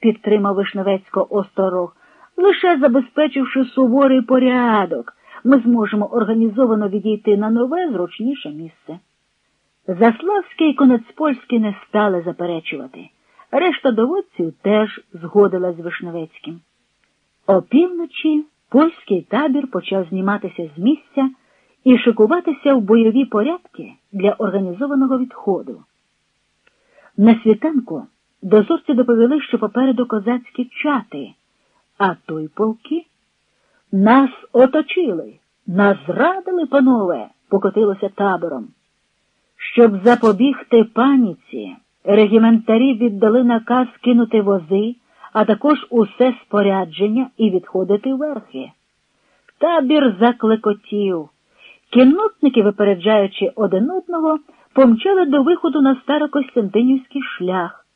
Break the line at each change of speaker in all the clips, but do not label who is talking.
підтримав Вишневецько остророг. Лише забезпечивши суворий порядок, ми зможемо організовано відійти на нове, зручніше місце. Заславський і Конецпольський не стали заперечувати. Решта доводців теж згодила з Вишневецьким. Опівночі польський табір почав зніматися з місця і шикуватися в бойові порядки для організованого відходу. На світанку дозорці доповіли, що попереду козацькі чати, а той полки нас оточили, нас зрадили, панове, покотилося табором. Щоб запобігти паніці, регіментарі віддали наказ кинути вози, а також усе спорядження і відходити верхи. Табір заклекотів. Кіннотники, випереджаючи один одного, помчали до виходу на Старокостянтинівський шлях.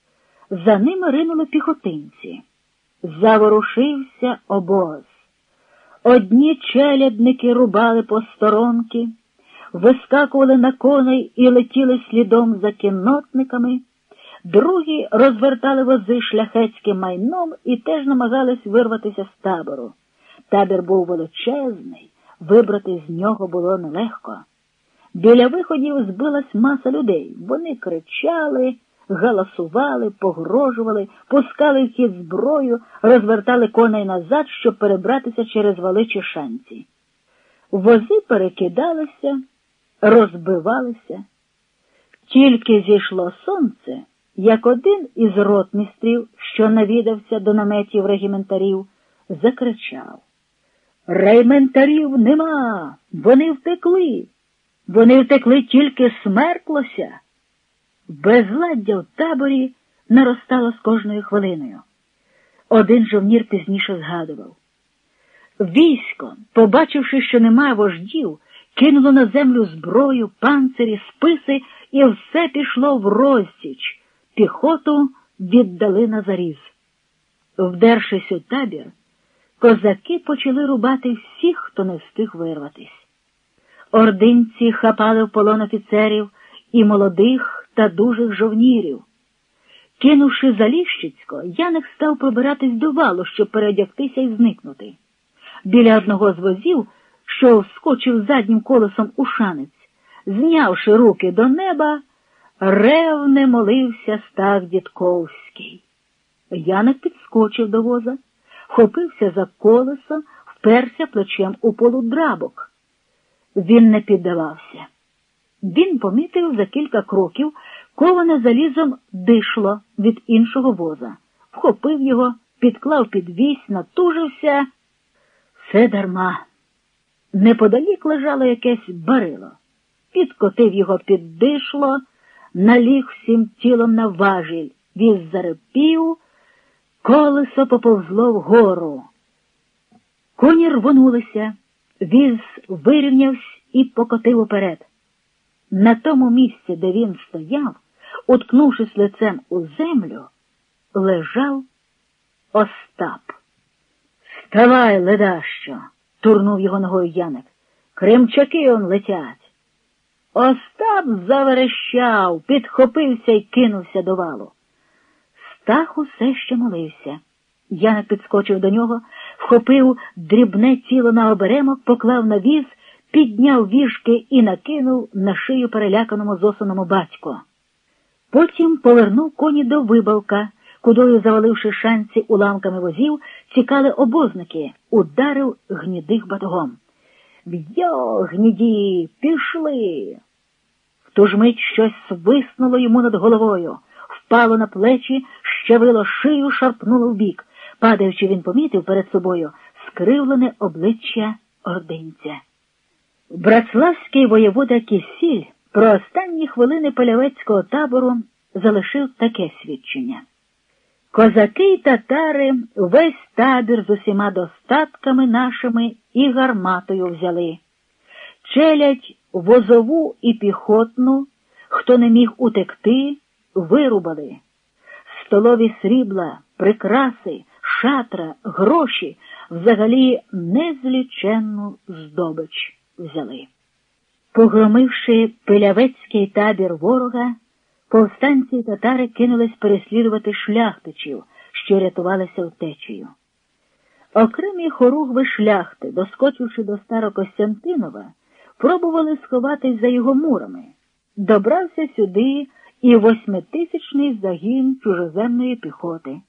За ними ринули піхотинці. Заворушився обоз. Одні челядники рубали по сторонки, вискакували на коней і летіли слідом за кіннотниками, другі розвертали вози шляхетським майном і теж намагались вирватися з табору. Табір був величезний, вибрати з нього було нелегко. Біля виходів збилась маса людей. Вони кричали, галасували, погрожували, пускали в хід зброю, розвертали коней назад, щоб перебратися через вали чи шанці. Вози перекидалися, розбивалися. Тільки зійшло сонце, як один із ротмістрів, що навідався до наметів регіментарів, закричав Рейментарів нема, вони втекли. Вони втекли тільки смерклося. Безладдя в таборі наростало з кожною хвилиною. Один жовнір пізніше згадував. Військо, побачивши, що немає вождів, кинуло на землю зброю, панцирі, списи, і все пішло в розсіч. Піхоту віддали на заріз. Вдершись у табір, козаки почали рубати всіх, хто не встиг вирватись. Ординці хапали в полон офіцерів і молодих та дужих жовнірів. Кинувши Заліщицько, Яник став пробиратись до валу, щоб переодягтися і зникнути. Біля одного з возів, що вскочив заднім колесом у шанець, знявши руки до неба, ревне молився стах Дідковський. Яник підскочив до воза, хопився за колесо, вперся плечем у полудрабок. Він не піддавався. Він помітив за кілька кроків коване залізом дишло від іншого воза, вхопив його, підклав під вісь, натужився. Все дарма. Неподалік лежало якесь барило, підкотив його під дишло, наліг всім тілом на важіль, віз зарепів, колесо поповзло вгору. Коні рвонулися. Віз вирівнявся і покотив уперед. На тому місці, де він стояв, уткнувшись лицем у землю, лежав Остап. Ставай, ледащо, турнув його ногою Яник. Кримчаки он летять. Остап заверещав, підхопився і кинувся до валу. Стах усе ще молився. Яник підскочив до нього, вхопив дрібне тіло на оберемок, поклав на віз, підняв віжки і накинув на шию переляканому зосаному батько. Потім повернув коні до вибавка, кудою, заваливши шанці уламками возів, тікали обозники, ударив гнідих батогом. В'йо, гніді, пішли. В ту ж мить щось свиснуло йому над головою, впало на плечі, щавило шию, шарпнуло в бік. Падаючи, він помітив перед собою скривлене обличчя ординця. Братславський воєвода Кісіль про останні хвилини полявецького табору залишив таке свідчення. Козаки й татари весь табір з усіма достатками нашими і гарматою взяли. Челядь возову і піхотну, хто не міг утекти, вирубали. Столові срібла, прикраси шатра, гроші, взагалі незліченну здобич взяли. Погромивши пилявецький табір ворога, повстанці й татари кинулись переслідувати шляхтичів, що рятувалися втечею. Окремі хоругви шляхти, доскочивши до Старокостянтинова, пробували сховатись за його мурами. Добрався сюди і восьмитисячний загін чужоземної піхоти.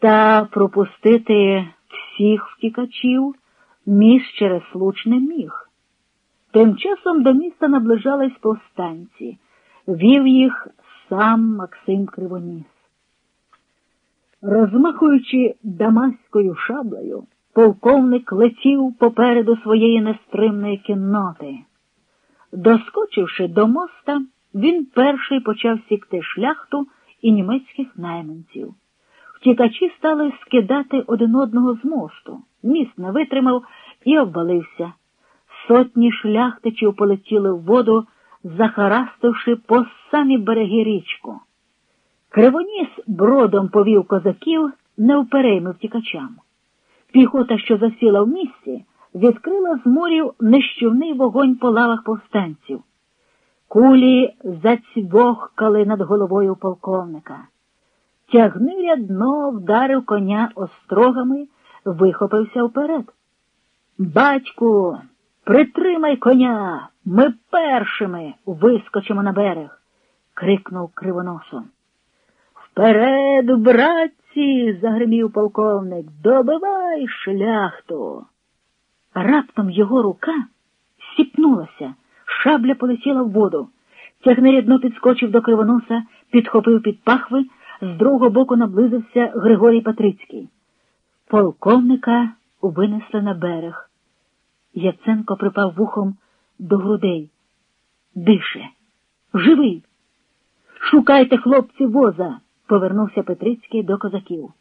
Та пропустити всіх втікачів міст через случ не міг. Тим часом до міста наближались повстанці, вів їх сам Максим Кривоніс. Розмахуючи дамаською шаблею, полковник летів попереду своєї нестримної кінноти. Доскочивши до моста, він перший почав сікти шляхту і німецьких найманців. Втікачі стали скидати один одного з мосту. Міст не витримав і обвалився. Сотні шляхтичів полетіли в воду, захарастивши по самі береги річку. Кривоніс бродом повів козаків невперейми втікачам. Піхота, що засіла в місці, відкрила з морів нищівний вогонь по лавах повстанців. Кулі зацвохкали над головою полковника. Тягниря дно вдарив коня острогами, вихопився вперед. Батьку, притримай коня, ми першими вискочимо на берег, крикнув кривоносом. Вперед, братці, загримів полковник, добивай шляхту. Раптом його рука сіпнулася, шабля полетіла в воду. Тягнерядно підскочив до кривоноса, підхопив під пахви, з другого боку наблизився Григорій Патрицький. Полковника винесли на берег. Яценко припав вухом до грудей. Дише, живий. Шукайте, хлопці, воза, повернувся Петрицький до козаків.